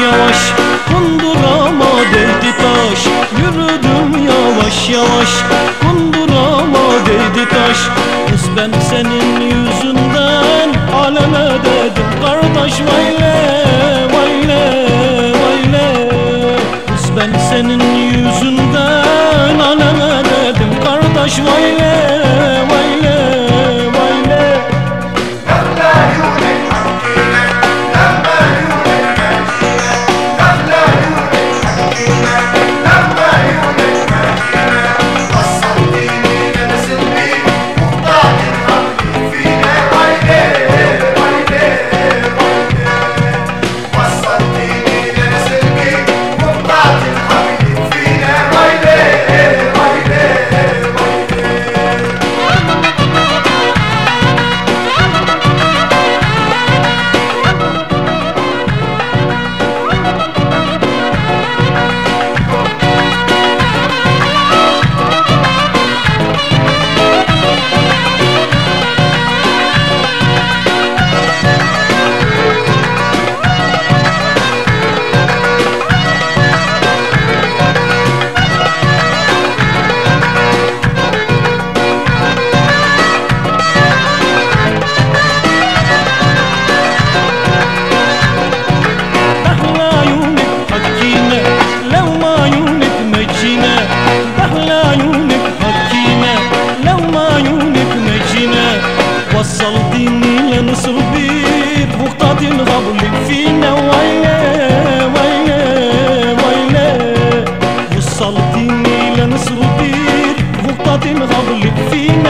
yavaş yavaş. Kundurama değdi taş. Yürüdüm yavaş yavaş Fim.